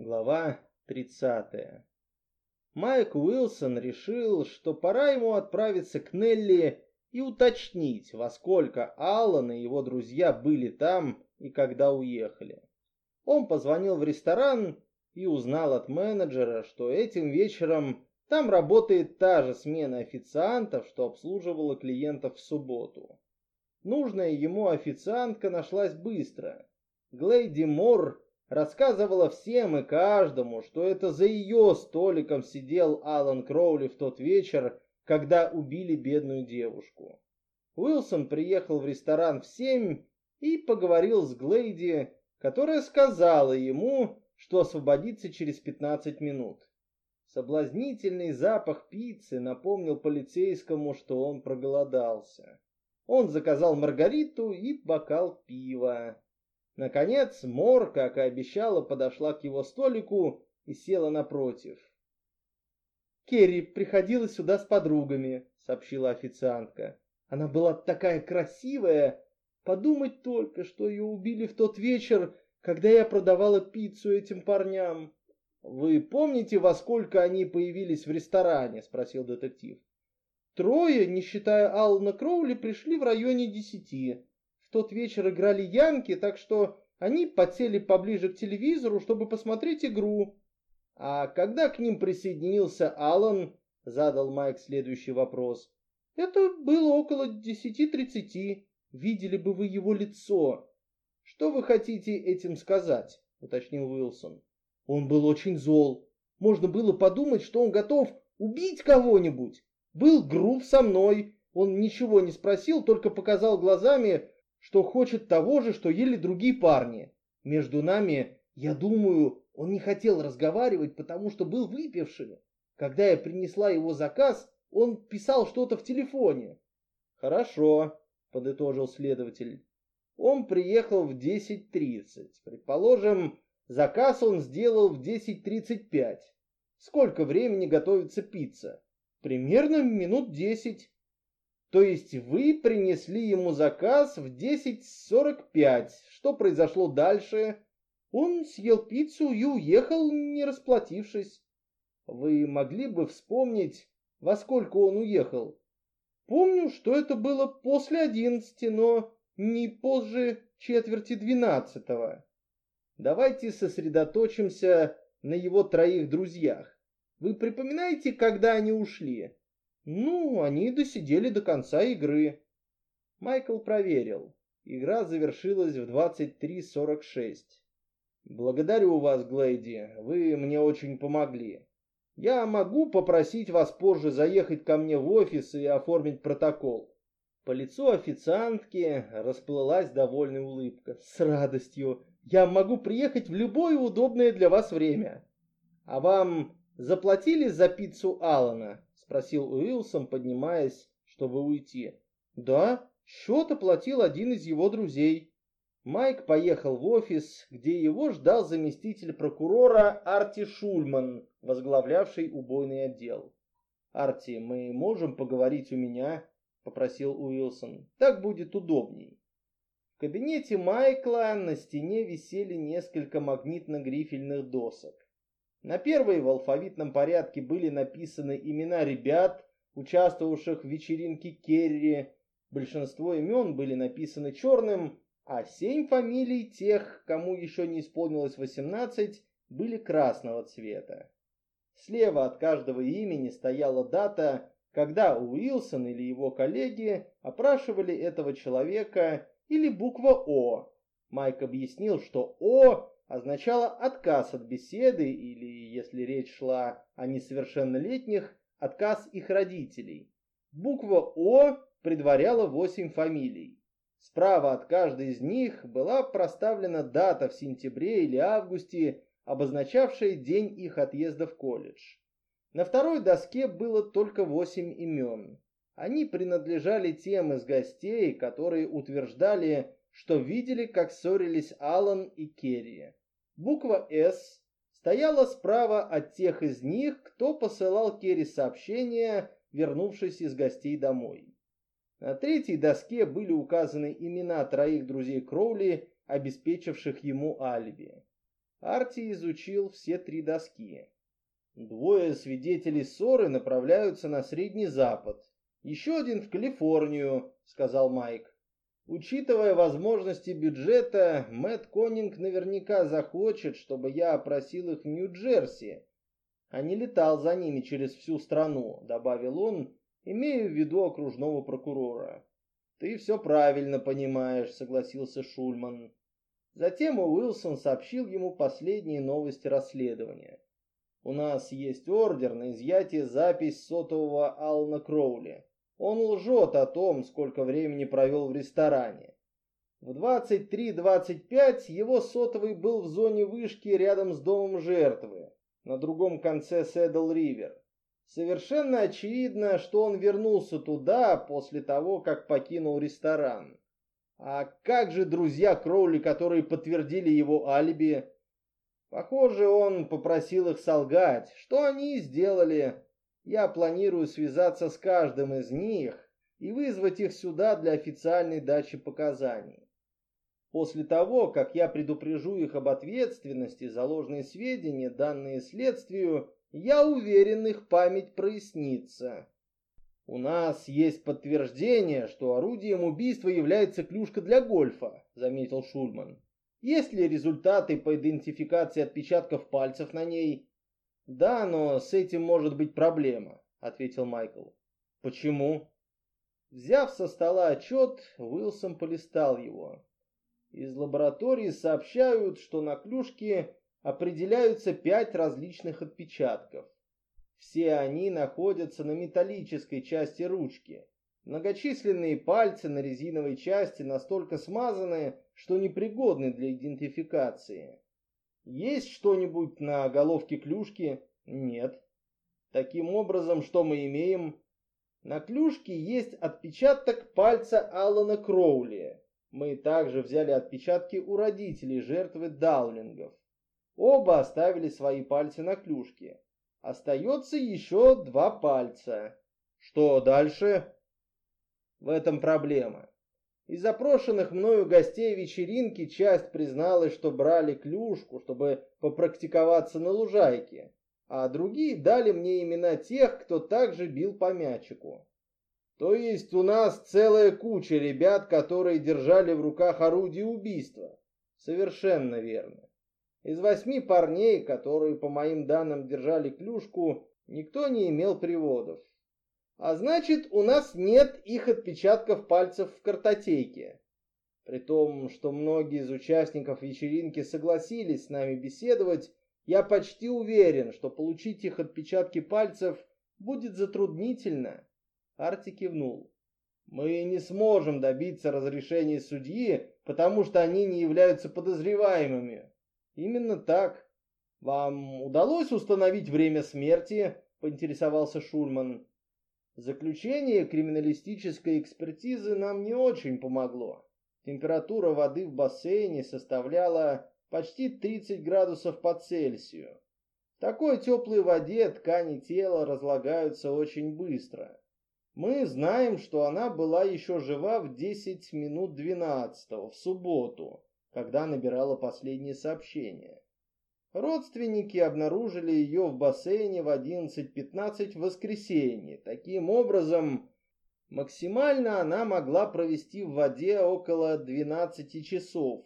Глава 30. Майк Уилсон решил, что пора ему отправиться к Нелли и уточнить, во сколько Аллан и его друзья были там и когда уехали. Он позвонил в ресторан и узнал от менеджера, что этим вечером там работает та же смена официантов, что обслуживала клиентов в субботу. Нужная ему официантка нашлась быстро. Глейди Мор рассказывала всем и каждому, что это за ее столиком сидел Алан Кроули в тот вечер, когда убили бедную девушку. Уилсон приехал в ресторан в семь и поговорил с Глейди, которая сказала ему, что освободится через 15 минут. Соблазнительный запах пиццы напомнил полицейскому, что он проголодался. Он заказал маргариту и бокал пива. Наконец, Мор, как и обещала, подошла к его столику и села напротив. «Керри приходила сюда с подругами», — сообщила официантка. «Она была такая красивая. Подумать только, что ее убили в тот вечер, когда я продавала пиццу этим парням». «Вы помните, во сколько они появились в ресторане?» — спросил детектив. «Трое, не считая Алана Кроули, пришли в районе десяти. Тот вечер играли Янки, так что они подсели поближе к телевизору, чтобы посмотреть игру. А когда к ним присоединился Алан, задал Майк следующий вопрос. Это было около десяти тридцати. Видели бы вы его лицо. Что вы хотите этим сказать? уточнил Уилсон. Он был очень зол. Можно было подумать, что он готов убить кого-нибудь. Был груб со мной. Он ничего не спросил, только показал глазами, что хочет того же, что ели другие парни. Между нами, я думаю, он не хотел разговаривать, потому что был выпивший. Когда я принесла его заказ, он писал что-то в телефоне. Хорошо, подытожил следователь. Он приехал в 10.30. Предположим, заказ он сделал в 10.35. Сколько времени готовится пицца? Примерно минут 10. То есть вы принесли ему заказ в 10.45. Что произошло дальше? Он съел пиццу и уехал, не расплатившись. Вы могли бы вспомнить, во сколько он уехал? Помню, что это было после одиннадцати, но не позже четверти двенадцатого. Давайте сосредоточимся на его троих друзьях. Вы припоминаете, когда они ушли? Ну, они досидели до конца игры. Майкл проверил. Игра завершилась в 23.46. Благодарю вас, Глэйди, вы мне очень помогли. Я могу попросить вас позже заехать ко мне в офис и оформить протокол. По лицу официантки расплылась довольная улыбка. С радостью. Я могу приехать в любое удобное для вас время. А вам заплатили за пиццу Алана? Спросил Уилсон, поднимаясь, чтобы уйти. Да, счет оплатил один из его друзей. Майк поехал в офис, где его ждал заместитель прокурора Арти Шульман, возглавлявший убойный отдел. «Арти, мы можем поговорить у меня?» — попросил Уилсон. «Так будет удобней». В кабинете Майкла на стене висели несколько магнитно-грифельных досок. На первой в алфавитном порядке были написаны имена ребят, участвовавших в вечеринке Керри. Большинство имен были написаны черным, а семь фамилий тех, кому еще не исполнилось 18, были красного цвета. Слева от каждого имени стояла дата, когда Уилсон или его коллеги опрашивали этого человека, или буква О. Майк объяснил, что О означало отказ от беседы или, если речь шла о несовершеннолетних, отказ их родителей. Буква О предваряла восемь фамилий. Справа от каждой из них была проставлена дата в сентябре или августе, обозначавшая день их отъезда в колледж. На второй доске было только восемь имен. Они принадлежали тем из гостей, которые утверждали, что видели, как ссорились Алан и Керри. Буква «С» стояла справа от тех из них, кто посылал Керри сообщения, вернувшись из гостей домой. На третьей доске были указаны имена троих друзей Кроули, обеспечивших ему алиби. Арти изучил все три доски. Двое свидетелей ссоры направляются на Средний Запад. Еще один в Калифорнию, сказал Майк. Учитывая возможности бюджета, Мэтт Коннинг наверняка захочет, чтобы я опросил их в Нью-Джерси, а не летал за ними через всю страну, добавил он, имея в виду окружного прокурора. Ты все правильно понимаешь, согласился Шульман. Затем Уилсон сообщил ему последние новости расследования. У нас есть ордер на изъятие запись сотового Ална Кроули. Он лжет о том, сколько времени провел в ресторане. В 23.25 его сотовый был в зоне вышки рядом с домом жертвы, на другом конце Сэдл-Ривер. Совершенно очевидно, что он вернулся туда после того, как покинул ресторан. А как же друзья Кроули, которые подтвердили его алиби? Похоже, он попросил их солгать, что они сделали. Я планирую связаться с каждым из них и вызвать их сюда для официальной дачи показаний. После того, как я предупрежу их об ответственности за ложные сведения, данные следствию, я уверен, их память прояснится. У нас есть подтверждение, что орудием убийства является клюшка для гольфа, заметил Шульман. Есть ли результаты по идентификации отпечатков пальцев на ней? Да, но с этим может быть проблема, ответил Майкл. Почему? Взяв со стола отчет, Уилсон полистал его. Из лаборатории сообщают, что на клюшке определяются пять различных отпечатков. Все они находятся на металлической части ручки. Многочисленные пальцы на резиновой части настолько смазаны, что непригодны для идентификации. Есть что-нибудь на головке клюшки? Нет. Таким образом, что мы имеем? На клюшке есть отпечаток пальца Алана Кроули. Мы также взяли отпечатки у родителей жертвы даулингов. Оба оставили свои пальцы на клюшке. Остается еще два пальца. Что дальше? В этом проблема. Из запрошенных мною гостей вечеринки часть призналась, что брали клюшку, чтобы попрактиковаться на лужайке, а другие дали мне имена тех, кто также бил по мячику. То есть у нас целая куча ребят, которые держали в руках орудие убийства. Совершенно верно. Из восьми парней, которые, по моим данным, держали клюшку, никто не имел приводов. А значит, у нас нет их отпечатков пальцев в картотеке. При том, что многие из участников вечеринки согласились с нами беседовать, я почти уверен, что получить их отпечатки пальцев будет затруднительно. Арти кивнул. Мы не сможем добиться разрешения судьи, потому что они не являются подозреваемыми. Именно так. Вам удалось установить время смерти? Поинтересовался Шульман. Заключение криминалистической экспертизы нам не очень помогло. Температура воды в бассейне составляла почти 30 градусов по Цельсию. В такой теплой воде ткани тела разлагаются очень быстро. Мы знаем, что она была еще жива в 10 минут 12 в субботу, когда набирала последнее сообщение. Родственники обнаружили ее в бассейне в 11.15 в воскресенье. Таким образом, максимально она могла провести в воде около 12 часов.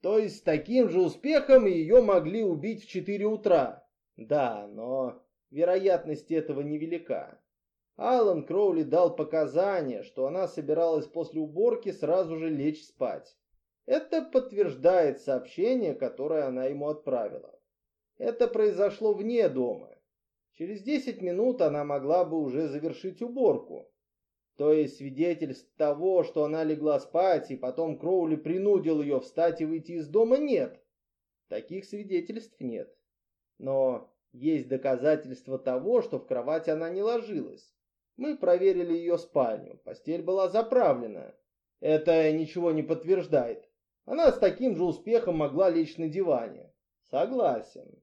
То есть с таким же успехом ее могли убить в 4 утра. Да, но вероятность этого невелика. Алан Кроули дал показания, что она собиралась после уборки сразу же лечь спать. Это подтверждает сообщение, которое она ему отправила. Это произошло вне дома. Через 10 минут она могла бы уже завершить уборку. То есть свидетельств того, что она легла спать, и потом Кроули принудил ее встать и выйти из дома, нет. Таких свидетельств нет. Но есть доказательства того, что в кровать она не ложилась. Мы проверили ее спальню. Постель была заправлена. Это ничего не подтверждает. Она с таким же успехом могла лечь на диване. Согласен.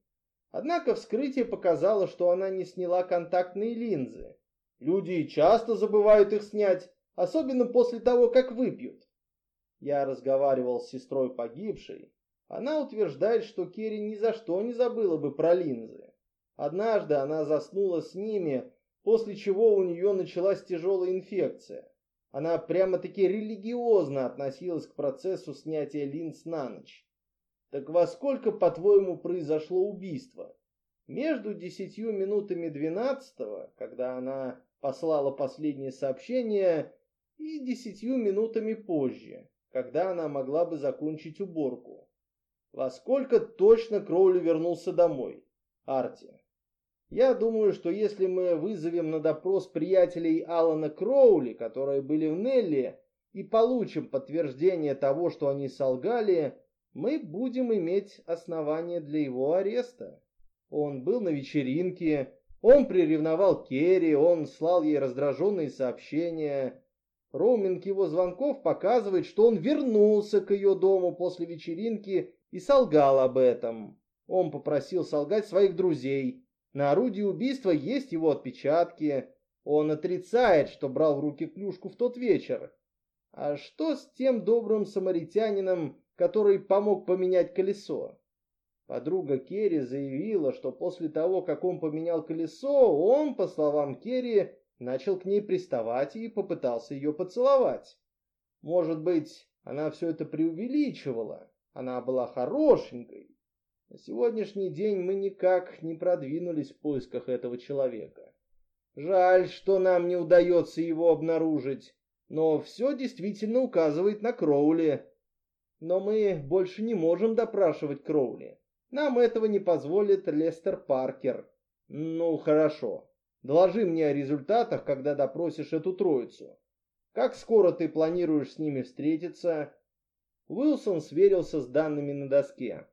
Однако вскрытие показало, что она не сняла контактные линзы. Люди часто забывают их снять, особенно после того, как выпьют. Я разговаривал с сестрой погибшей. Она утверждает, что Керри ни за что не забыла бы про линзы. Однажды она заснула с ними, после чего у нее началась тяжелая инфекция. Она прямо-таки религиозно относилась к процессу снятия линз на ночь. Так во сколько, по-твоему, произошло убийство? Между десятью минутами двенадцатого, когда она послала последнее сообщение, и десятью минутами позже, когда она могла бы закончить уборку. Во сколько точно Кроули вернулся домой? Арти. Я думаю, что если мы вызовем на допрос приятелей Алана Кроули, которые были в Нелли, и получим подтверждение того, что они солгали, мы будем иметь основания для его ареста. Он был на вечеринке, он приревновал Керри, он слал ей раздраженные сообщения. Роуминг его звонков показывает, что он вернулся к ее дому после вечеринки и солгал об этом. Он попросил солгать своих друзей. На орудии убийства есть его отпечатки. Он отрицает, что брал в руки клюшку в тот вечер. А что с тем добрым самаритянином, который помог поменять колесо? Подруга Керри заявила, что после того, как он поменял колесо, он, по словам Керри, начал к ней приставать и попытался ее поцеловать. Может быть, она все это преувеличивала. Она была хорошенькой. На сегодняшний день мы никак не продвинулись в поисках этого человека. Жаль, что нам не удается его обнаружить, но все действительно указывает на Кроули. Но мы больше не можем допрашивать Кроули. Нам этого не позволит Лестер Паркер. Ну, хорошо. Доложи мне о результатах, когда допросишь эту троицу. Как скоро ты планируешь с ними встретиться? Уилсон сверился с данными на доске.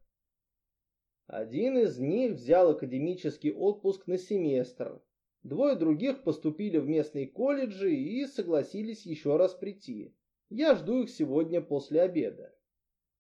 Один из них взял академический отпуск на семестр. Двое других поступили в местные колледжи и согласились еще раз прийти. Я жду их сегодня после обеда.